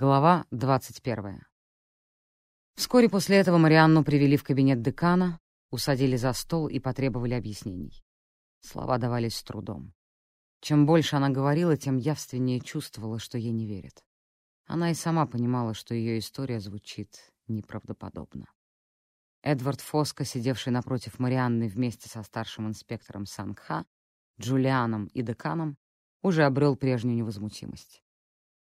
Глава 21. Вскоре после этого Марианну привели в кабинет декана, усадили за стол и потребовали объяснений. Слова давались с трудом. Чем больше она говорила, тем явственнее чувствовала, что ей не верят. Она и сама понимала, что ее история звучит неправдоподобно. Эдвард Фоско, сидевший напротив Марианны вместе со старшим инспектором Сангха, Джулианом и деканом, уже обрел прежнюю невозмутимость.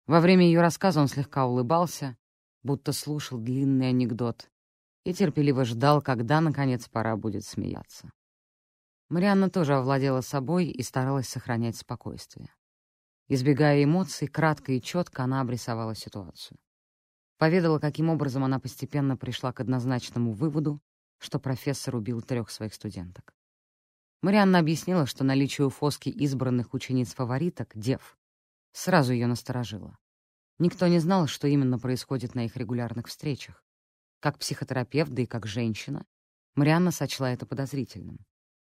Во время ее рассказа он слегка улыбался, будто слушал длинный анекдот, и терпеливо ждал, когда, наконец, пора будет смеяться. Марианна тоже овладела собой и старалась сохранять спокойствие. Избегая эмоций, кратко и четко она обрисовала ситуацию. Поведала, каким образом она постепенно пришла к однозначному выводу, что профессор убил трех своих студенток. Марианна объяснила, что наличие у Фоски избранных учениц-фавориток, дев, сразу ее насторожило. Никто не знал, что именно происходит на их регулярных встречах. Как психотерапевт, да и как женщина, Марианна сочла это подозрительным.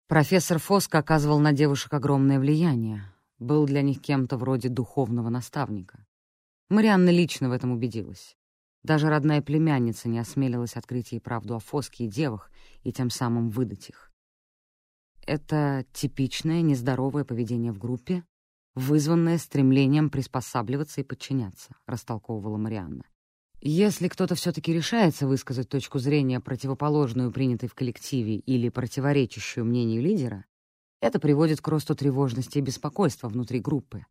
Профессор Фоск оказывал на девушек огромное влияние, был для них кем-то вроде духовного наставника. Марианна лично в этом убедилась. Даже родная племянница не осмелилась открыть ей правду о Фоске и девах и тем самым выдать их. Это типичное нездоровое поведение в группе, вызванное стремлением приспосабливаться и подчиняться, растолковывала Марианна. Если кто-то все-таки решается высказать точку зрения, противоположную принятой в коллективе или противоречащую мнению лидера, это приводит к росту тревожности и беспокойства внутри группы.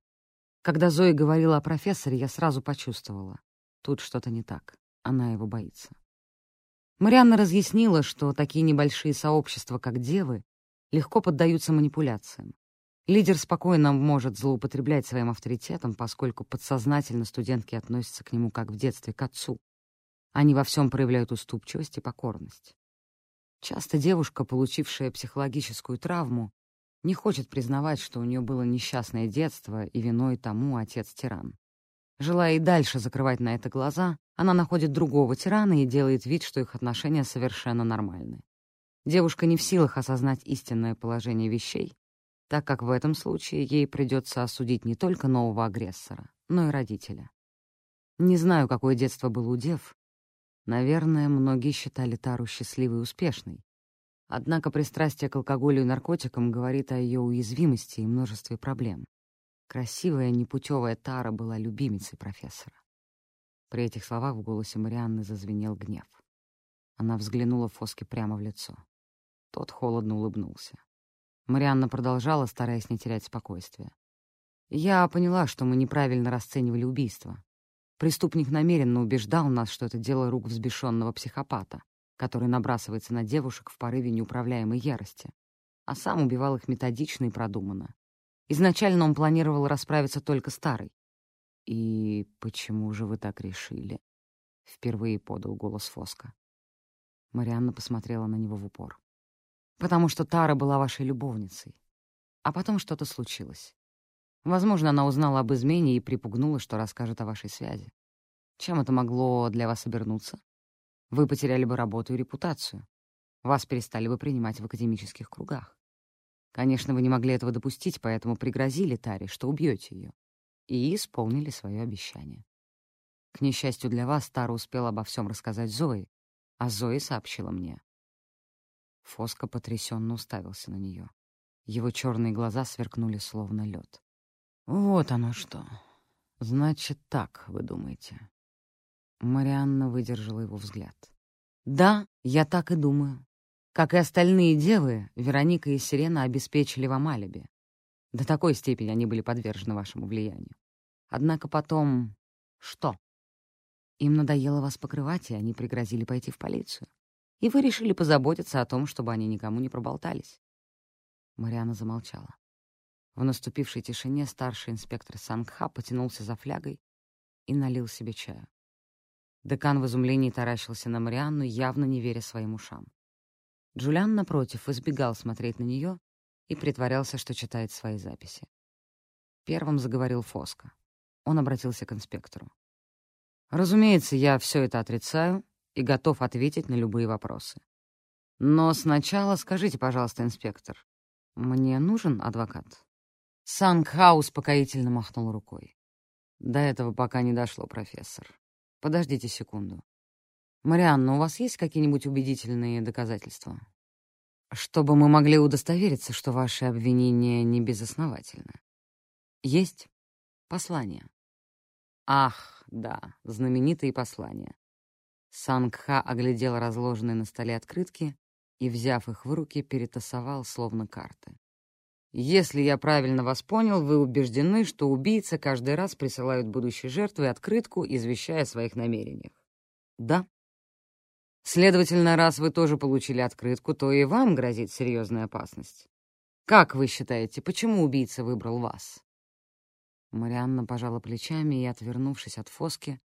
Когда Зоя говорила о профессоре, я сразу почувствовала. Тут что-то не так. Она его боится. Марианна разъяснила, что такие небольшие сообщества, как девы, легко поддаются манипуляциям. Лидер спокойно может злоупотреблять своим авторитетом, поскольку подсознательно студентки относятся к нему как в детстве к отцу. Они во всем проявляют уступчивость и покорность. Часто девушка, получившая психологическую травму, не хочет признавать, что у нее было несчастное детство и виной тому отец-тиран. Желая и дальше закрывать на это глаза, она находит другого тирана и делает вид, что их отношения совершенно нормальны. Девушка не в силах осознать истинное положение вещей так как в этом случае ей придется осудить не только нового агрессора, но и родителя. Не знаю, какое детство было у дев. Наверное, многие считали Тару счастливой и успешной. Однако пристрастие к алкоголю и наркотикам говорит о ее уязвимости и множестве проблем. Красивая, непутевая Тара была любимицей профессора. При этих словах в голосе Марианны зазвенел гнев. Она взглянула Фоске прямо в лицо. Тот холодно улыбнулся. Марианна продолжала, стараясь не терять спокойствие. «Я поняла, что мы неправильно расценивали убийство. Преступник намеренно убеждал нас, что это дело рук взбешенного психопата, который набрасывается на девушек в порыве неуправляемой ярости, а сам убивал их методично и продуманно. Изначально он планировал расправиться только старой. «И почему же вы так решили?» — впервые подал голос Фоска. Марианна посмотрела на него в упор потому что Тара была вашей любовницей. А потом что-то случилось. Возможно, она узнала об измене и припугнула, что расскажет о вашей связи. Чем это могло для вас обернуться? Вы потеряли бы работу и репутацию. Вас перестали бы принимать в академических кругах. Конечно, вы не могли этого допустить, поэтому пригрозили Таре, что убьете ее, и исполнили свое обещание. К несчастью для вас, Тара успела обо всем рассказать Зои, а Зои сообщила мне. Фоско потрясенно уставился на нее. Его черные глаза сверкнули словно лед. «Вот оно что. Значит, так, вы думаете?» Марианна выдержала его взгляд. «Да, я так и думаю. Как и остальные девы, Вероника и Сирена обеспечили вам алиби. До такой степени они были подвержены вашему влиянию. Однако потом... Что? Им надоело вас покрывать, и они пригрозили пойти в полицию и вы решили позаботиться о том, чтобы они никому не проболтались. Мариана замолчала. В наступившей тишине старший инспектор Сангха потянулся за флягой и налил себе чаю. Декан в изумлении таращился на Марианну, явно не веря своим ушам. Джулиан, напротив, избегал смотреть на нее и притворялся, что читает свои записи. Первым заговорил Фоско. Он обратился к инспектору. «Разумеется, я все это отрицаю и готов ответить на любые вопросы. Но сначала скажите, пожалуйста, инспектор, мне нужен адвокат?» Сангха успокоительно махнул рукой. До этого пока не дошло, профессор. Подождите секунду. Марианна, у вас есть какие-нибудь убедительные доказательства? Чтобы мы могли удостовериться, что ваши обвинения не безосновательны. Есть послание. Ах, да, знаменитые послания. Сангха оглядел разложенные на столе открытки и, взяв их в руки, перетасовал словно карты. «Если я правильно вас понял, вы убеждены, что убийцы каждый раз присылают будущей жертве открытку, извещая о своих намерениях?» «Да». «Следовательно, раз вы тоже получили открытку, то и вам грозит серьезная опасность. Как вы считаете, почему убийца выбрал вас?» Марианна пожала плечами и, отвернувшись от Фоски,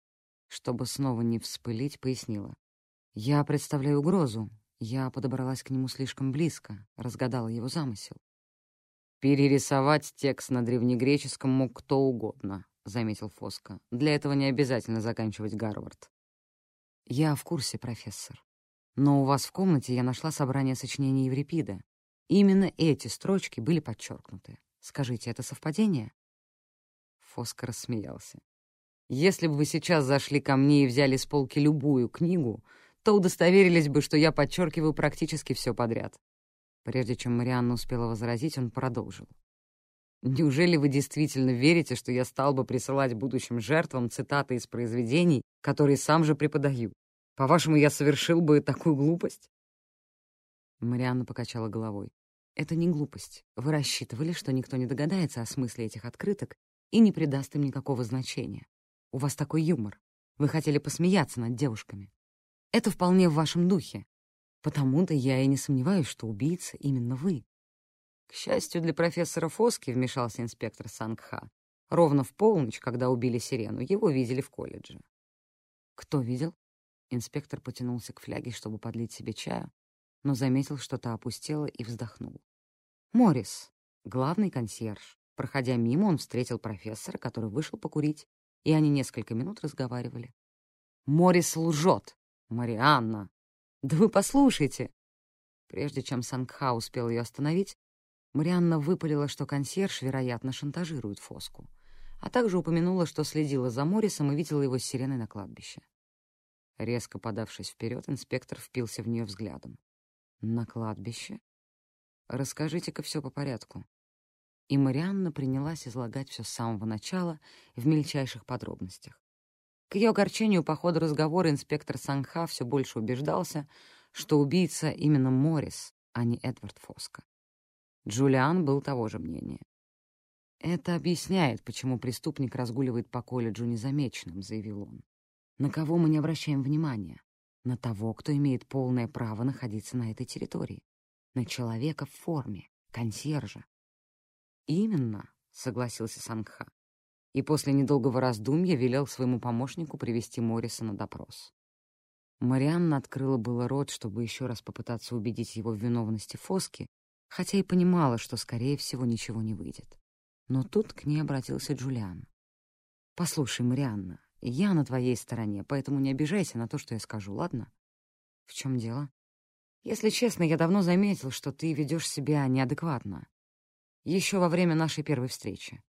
чтобы снова не вспылить, пояснила. «Я представляю угрозу. Я подобралась к нему слишком близко, разгадала его замысел». «Перерисовать текст на древнегреческом мог кто угодно», — заметил Фоска. «Для этого не обязательно заканчивать Гарвард». «Я в курсе, профессор. Но у вас в комнате я нашла собрание сочинений Еврипида. Именно эти строчки были подчеркнуты. Скажите, это совпадение?» Фоска рассмеялся. Если бы вы сейчас зашли ко мне и взяли с полки любую книгу, то удостоверились бы, что я подчеркиваю практически все подряд. Прежде чем Марианна успела возразить, он продолжил. Неужели вы действительно верите, что я стал бы присылать будущим жертвам цитаты из произведений, которые сам же преподаю? По-вашему, я совершил бы такую глупость? Марианна покачала головой. Это не глупость. Вы рассчитывали, что никто не догадается о смысле этих открыток и не придаст им никакого значения. У вас такой юмор. Вы хотели посмеяться над девушками. Это вполне в вашем духе. Потому-то я и не сомневаюсь, что убийца именно вы. К счастью для профессора Фоски, вмешался инспектор Сангха. Ровно в полночь, когда убили Сирену, его видели в колледже. Кто видел? Инспектор потянулся к фляге, чтобы подлить себе чаю, но заметил, что та опустела и вздохнул. Морис, главный консьерж. Проходя мимо, он встретил профессора, который вышел покурить и они несколько минут разговаривали. «Морис лжет! Марианна! Да вы послушайте!» Прежде чем Сангха успел ее остановить, Марианна выпалила, что консьерж, вероятно, шантажирует Фоску, а также упомянула, что следила за Морисом и видела его с сиреной на кладбище. Резко подавшись вперед, инспектор впился в нее взглядом. «На кладбище? Расскажите-ка все по порядку. И Марианна принялась излагать все с самого начала в мельчайших подробностях. К ее огорчению по ходу разговора инспектор Сангха все больше убеждался, что убийца именно Моррис, а не Эдвард Фоска. Джулиан был того же мнения. «Это объясняет, почему преступник разгуливает по колледжу незамеченным», — заявил он. «На кого мы не обращаем внимания? На того, кто имеет полное право находиться на этой территории. На человека в форме, консьержа, «Именно», — согласился Сангха. И после недолгого раздумья велел своему помощнику привести Морриса на допрос. Марианна открыла было рот, чтобы еще раз попытаться убедить его в виновности Фоски, хотя и понимала, что, скорее всего, ничего не выйдет. Но тут к ней обратился Джулиан. «Послушай, Марианна, я на твоей стороне, поэтому не обижайся на то, что я скажу, ладно?» «В чем дело?» «Если честно, я давно заметил, что ты ведешь себя неадекватно еще во время нашей первой встречи.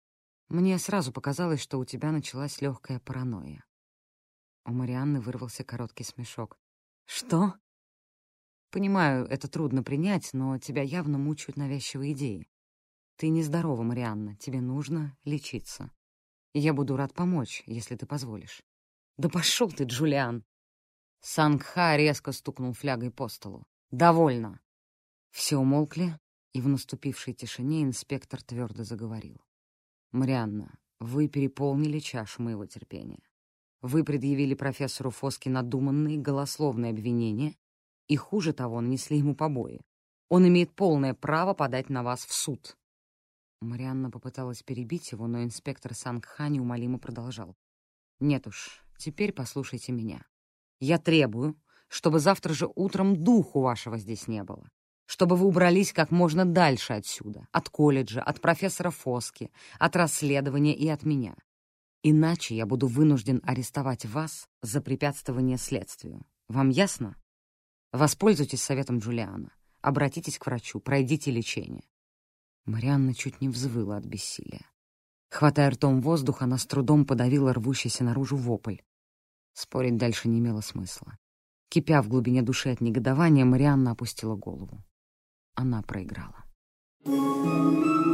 Мне сразу показалось, что у тебя началась легкая паранойя. У Марианны вырвался короткий смешок. «Что?» «Понимаю, это трудно принять, но тебя явно мучают навязчивые идеи. Ты нездорова, Марианна, тебе нужно лечиться. Я буду рад помочь, если ты позволишь». «Да пошел ты, Джулиан!» Сангха резко стукнул флягой по столу. «Довольно!» Все умолкли, и в наступившей тишине инспектор твердо заговорил. «Марианна, вы переполнили чашу моего терпения. Вы предъявили профессору Фоски надуманные голословные обвинения и, хуже того, нанесли ему побои. Он имеет полное право подать на вас в суд». Марианна попыталась перебить его, но инспектор Сангха неумолимо продолжал. «Нет уж, теперь послушайте меня. Я требую, чтобы завтра же утром духу вашего здесь не было чтобы вы убрались как можно дальше отсюда, от колледжа, от профессора Фоски, от расследования и от меня. Иначе я буду вынужден арестовать вас за препятствование следствию. Вам ясно? Воспользуйтесь советом Джулиана. Обратитесь к врачу, пройдите лечение. Марианна чуть не взвыла от бессилия. Хватая ртом воздух, она с трудом подавила рвущийся наружу вопль. Спорить дальше не имело смысла. Кипя в глубине души от негодования, Марианна опустила голову. Она проиграла. Thank you.